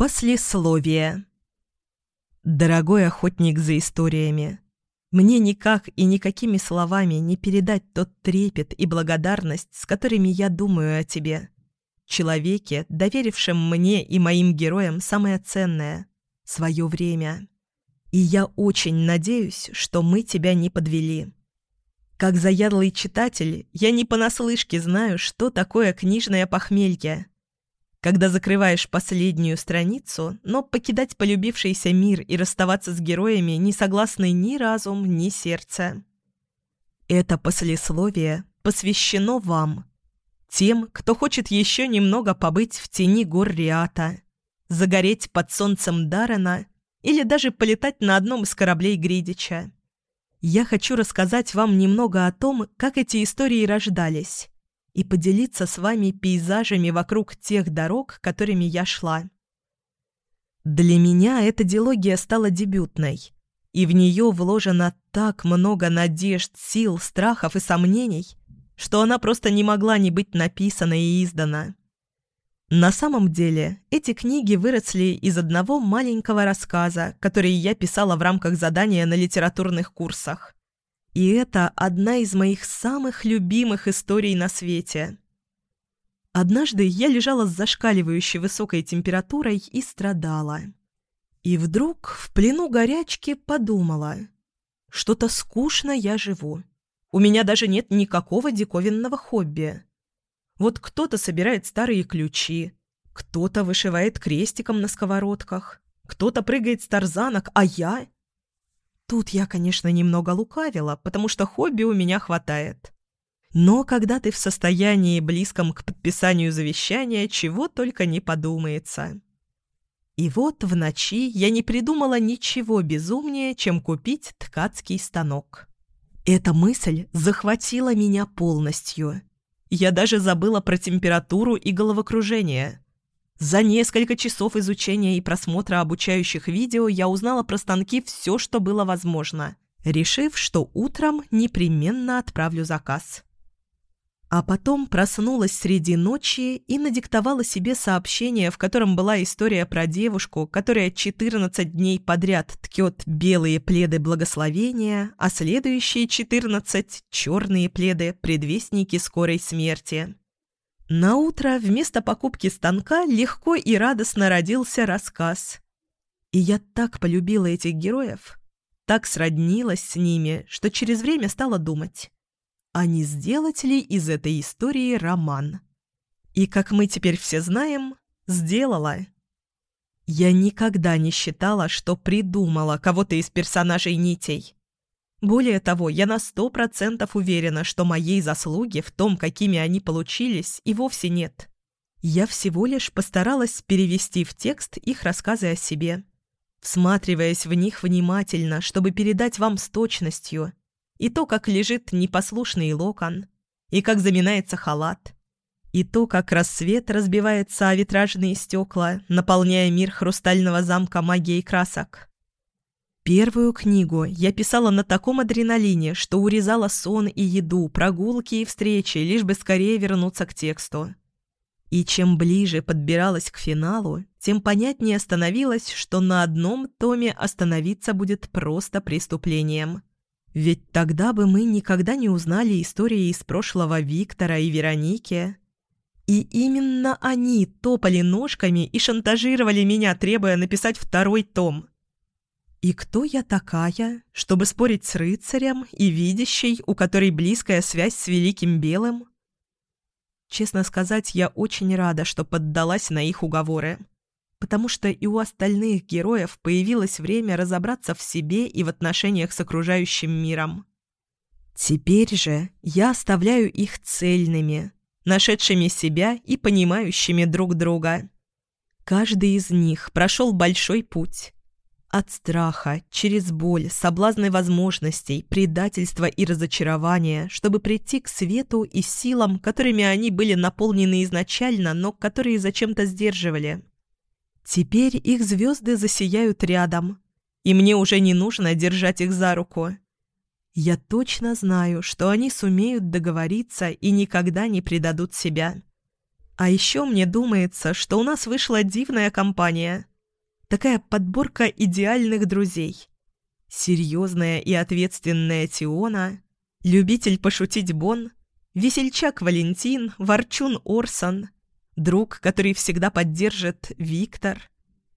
Послесловие. Дорогой охотник за историями, мне никак и никакими словами не передать тот трепет и благодарность, с которыми я думаю о тебе. Человеке, доверившем мне и моим героям самое ценное – свое время. И я очень надеюсь, что мы тебя не подвели. Как заядлый читатель, я не понаслышке знаю, что такое книжное похмелье – когда закрываешь последнюю страницу, но покидать полюбившийся мир и расставаться с героями не согласны ни разум, ни сердце. Это послесловие посвящено вам, тем, кто хочет еще немного побыть в тени гор Риата, загореть под солнцем Дарена или даже полетать на одном из кораблей Гридича. Я хочу рассказать вам немного о том, как эти истории рождались, и поделиться с вами пейзажами вокруг тех дорог, которыми я шла. Для меня эта дилогия стала дебютной, и в нее вложено так много надежд, сил, страхов и сомнений, что она просто не могла не быть написана и издана. На самом деле, эти книги выросли из одного маленького рассказа, который я писала в рамках задания на литературных курсах. И это одна из моих самых любимых историй на свете. Однажды я лежала с зашкаливающей высокой температурой и страдала. И вдруг в плену горячки подумала. Что-то скучно я живу. У меня даже нет никакого диковинного хобби. Вот кто-то собирает старые ключи, кто-то вышивает крестиком на сковородках, кто-то прыгает с тарзанок, а я Тут я, конечно, немного лукавила, потому что хобби у меня хватает. Но когда ты в состоянии, близком к подписанию завещания, чего только не подумается. И вот в ночи я не придумала ничего безумнее, чем купить ткацкий станок. Эта мысль захватила меня полностью. Я даже забыла про температуру и головокружение. За несколько часов изучения и просмотра обучающих видео я узнала про станки все, что было возможно, решив, что утром непременно отправлю заказ. А потом проснулась среди ночи и надиктовала себе сообщение, в котором была история про девушку, которая 14 дней подряд ткет белые пледы благословения, а следующие 14 – черные пледы, предвестники скорой смерти. На утро вместо покупки станка легко и радостно родился рассказ. И я так полюбила этих героев, так сроднилась с ними, что через время стала думать, а не сделать ли из этой истории роман. И, как мы теперь все знаем, сделала. Я никогда не считала, что придумала кого-то из персонажей нитей. Более того, я на сто процентов уверена, что моей заслуги в том, какими они получились, и вовсе нет. Я всего лишь постаралась перевести в текст их рассказы о себе, всматриваясь в них внимательно, чтобы передать вам с точностью и то, как лежит непослушный локон, и как заминается халат, и то, как рассвет разбивается о витражные стекла, наполняя мир хрустального замка магией красок. Первую книгу я писала на таком адреналине, что урезала сон и еду, прогулки и встречи, лишь бы скорее вернуться к тексту. И чем ближе подбиралась к финалу, тем понятнее становилось, что на одном томе остановиться будет просто преступлением. Ведь тогда бы мы никогда не узнали истории из прошлого Виктора и Вероники. И именно они топали ножками и шантажировали меня, требуя написать второй том – и кто я такая, чтобы спорить с рыцарем и видящей, у которой близкая связь с Великим Белым? Честно сказать, я очень рада, что поддалась на их уговоры, потому что и у остальных героев появилось время разобраться в себе и в отношениях с окружающим миром. Теперь же я оставляю их цельными, нашедшими себя и понимающими друг друга. Каждый из них прошел большой путь, от страха, через боль, соблазны возможностей, предательства и разочарования, чтобы прийти к свету и силам, которыми они были наполнены изначально, но которые зачем-то сдерживали. Теперь их звезды засияют рядом, и мне уже не нужно держать их за руку. Я точно знаю, что они сумеют договориться и никогда не предадут себя. А еще мне думается, что у нас вышла дивная компания – Такая подборка идеальных друзей. Серьезная и ответственная Тиона, любитель пошутить Бон, весельчак Валентин, ворчун Орсон, друг, который всегда поддержит Виктор,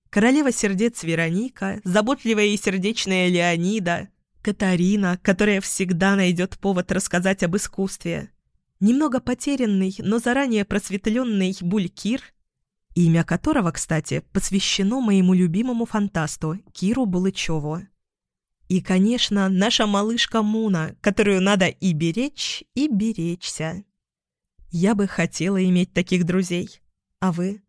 королева сердец Вероника, заботливая и сердечная Леонида, Катарина, которая всегда найдет повод рассказать об искусстве, немного потерянный, но заранее просветленный Булькир, имя которого, кстати, посвящено моему любимому фантасту Киру Булычеву. И, конечно, наша малышка Муна, которую надо и беречь, и беречься. Я бы хотела иметь таких друзей. А вы?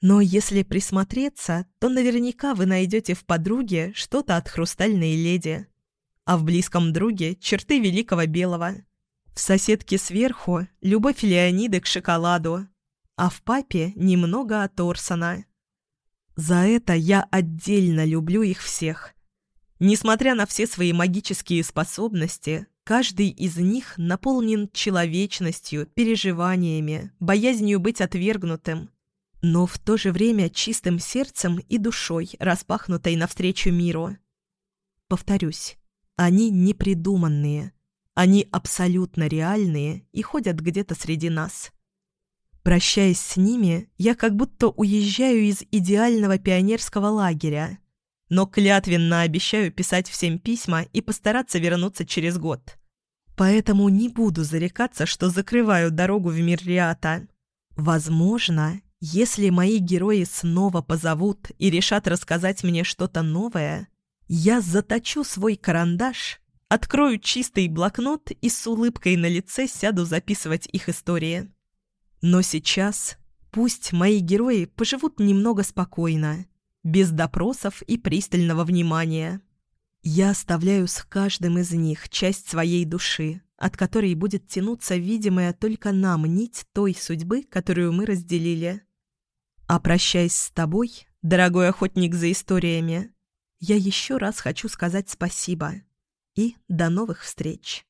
Но если присмотреться, то наверняка вы найдете в подруге что-то от хрустальной леди, а в близком друге – черты великого белого. В соседке сверху – любовь Леониды к шоколаду, а в папе – немного от Орсона. За это я отдельно люблю их всех. Несмотря на все свои магические способности, каждый из них наполнен человечностью, переживаниями, боязнью быть отвергнутым, но в то же время чистым сердцем и душой, распахнутой навстречу миру. Повторюсь, они непридуманные, они абсолютно реальные и ходят где-то среди нас. Прощаясь с ними, я как будто уезжаю из идеального пионерского лагеря, но клятвенно обещаю писать всем письма и постараться вернуться через год. Поэтому не буду зарекаться, что закрываю дорогу в мир Риата. Возможно, если мои герои снова позовут и решат рассказать мне что-то новое, я заточу свой карандаш, открою чистый блокнот и с улыбкой на лице сяду записывать их истории. Но сейчас пусть мои герои поживут немного спокойно, без допросов и пристального внимания. Я оставляю с каждым из них часть своей души, от которой будет тянуться видимая только нам нить той судьбы, которую мы разделили. А прощаясь с тобой, дорогой охотник за историями, я еще раз хочу сказать спасибо и до новых встреч.